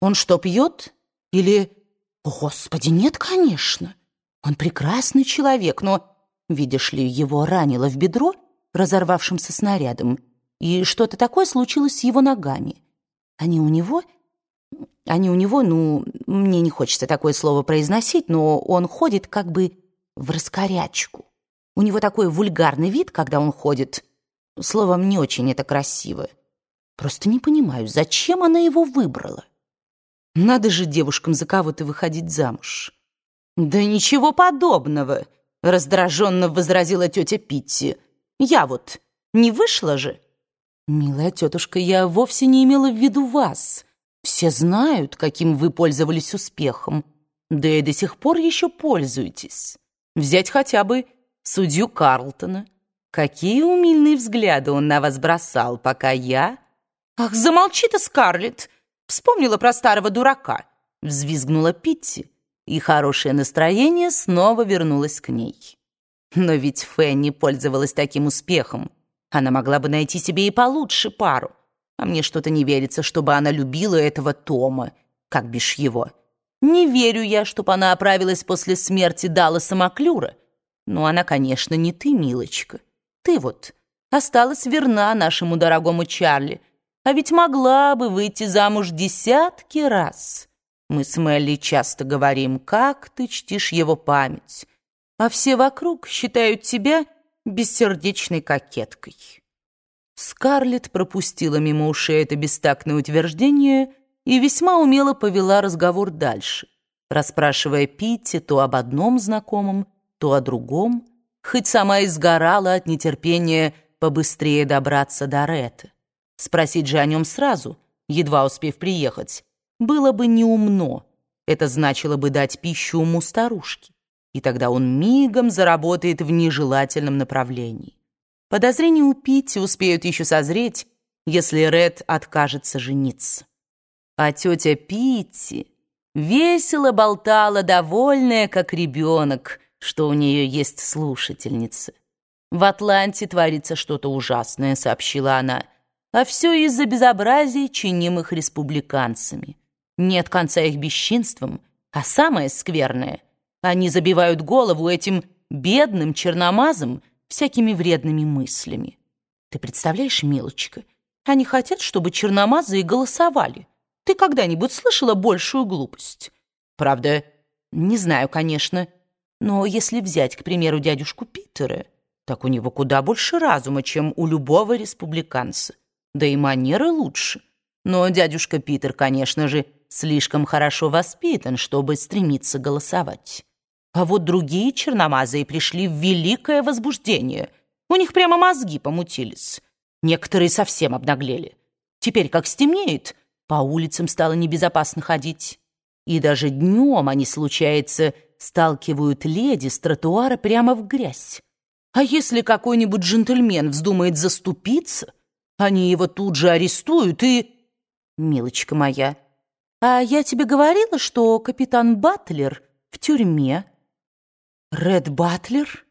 Он что, пьет? Или... О, Господи, нет, конечно. Он прекрасный человек, но, видишь ли, его ранило в бедро разорвавшимся снарядом, и что-то такое случилось с его ногами. Они у него... Они у него, ну, мне не хочется такое слово произносить, но он ходит как бы в раскорячку. У него такой вульгарный вид, когда он ходит. Словом, не очень это красиво. Просто не понимаю, зачем она его выбрала? Надо же девушкам за кого-то выходить замуж. Да ничего подобного, раздраженно возразила тетя Питти. Я вот не вышла же. Милая тетушка, я вовсе не имела в виду вас. Все знают, каким вы пользовались успехом. Да и до сих пор еще пользуетесь. Взять хотя бы судью Карлтона. Какие умильные взгляды он на вас бросал, пока я... «Ах, замолчи ты, Скарлетт! Вспомнила про старого дурака!» Взвизгнула Питти, и хорошее настроение снова вернулось к ней. Но ведь Фенни пользовалась таким успехом. Она могла бы найти себе и получше пару. А мне что-то не верится, чтобы она любила этого Тома, как бишь его. Не верю я, чтобы она оправилась после смерти Далласа Маклюра. Но она, конечно, не ты, милочка. Ты вот осталась верна нашему дорогому Чарли, а ведь могла бы выйти замуж десятки раз. Мы с Мелли часто говорим, как ты чтишь его память, а все вокруг считают тебя бессердечной кокеткой. Скарлетт пропустила мимо ушей это бестактное утверждение и весьма умело повела разговор дальше, расспрашивая Питти то об одном знакомом, то о другом, хоть сама и сгорала от нетерпения побыстрее добраться до Ретта. Спросить же о нем сразу, едва успев приехать, было бы неумно. Это значило бы дать пищу уму старушки, и тогда он мигом заработает в нежелательном направлении. Подозрения у Питти успеют еще созреть, если Ред откажется жениться. А тетя Питти весело болтала, довольная, как ребенок, что у нее есть слушательница. «В Атланте творится что-то ужасное», — сообщила она, «а все из-за безобразий, чинимых республиканцами. Нет конца их бесчинствам, а самое скверное — они забивают голову этим бедным черномазом всякими вредными мыслями. Ты представляешь, милочка, они хотят, чтобы черномазые голосовали. Ты когда-нибудь слышала большую глупость? Правда, не знаю, конечно, но если взять, к примеру, дядюшку Питера, так у него куда больше разума, чем у любого республиканца. Да и манеры лучше. Но дядюшка Питер, конечно же, слишком хорошо воспитан, чтобы стремиться голосовать. А вот другие черномазые пришли в великое возбуждение. У них прямо мозги помутились. Некоторые совсем обнаглели. Теперь, как стемнеет, по улицам стало небезопасно ходить. И даже днем они, случается, сталкивают леди с тротуара прямо в грязь. А если какой-нибудь джентльмен вздумает заступиться, они его тут же арестуют и... Милочка моя, а я тебе говорила, что капитан Батлер в тюрьме. Ред Батлер?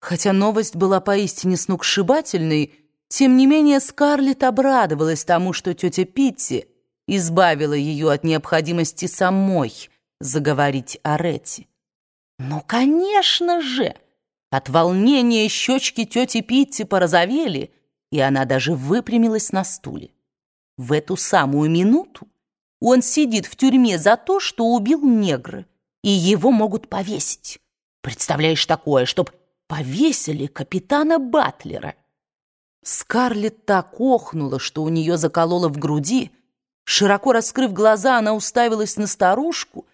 Хотя новость была поистине сногсшибательной, тем не менее Скарлетт обрадовалась тому, что тетя Питти избавила ее от необходимости самой заговорить о Ретте. Ну, конечно же! От волнения щечки тети Питти порозовели, и она даже выпрямилась на стуле. В эту самую минуту он сидит в тюрьме за то, что убил негра, и его могут повесить. Представляешь такое, чтоб повесили капитана Батлера? Скарлетт так охнула, что у нее заколола в груди. Широко раскрыв глаза, она уставилась на старушку,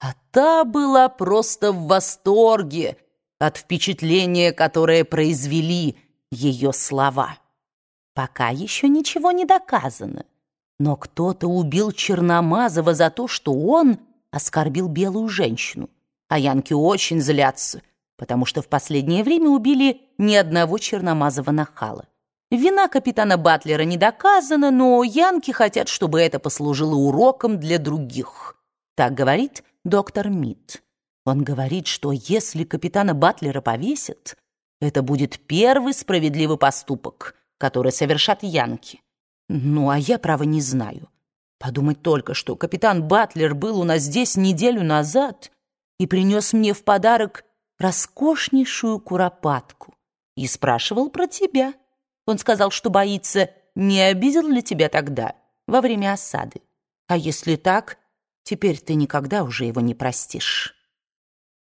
а та была просто в восторге от впечатления, которое произвели ее слова. Пока еще ничего не доказано, но кто-то убил Черномазова за то, что он оскорбил белую женщину. А янки очень злятся, потому что в последнее время убили ни одного черномазого нахала. Вина капитана Батлера не доказана, но янки хотят, чтобы это послужило уроком для других. Так говорит доктор Мид. Он говорит, что если капитана Батлера повесят, это будет первый справедливый поступок, который совершат янки. Ну, а я, право, не знаю. Подумать только, что капитан Батлер был у нас здесь неделю назад и принес мне в подарок роскошнейшую куропатку и спрашивал про тебя. Он сказал, что боится, не обидел ли тебя тогда, во время осады. А если так, теперь ты никогда уже его не простишь».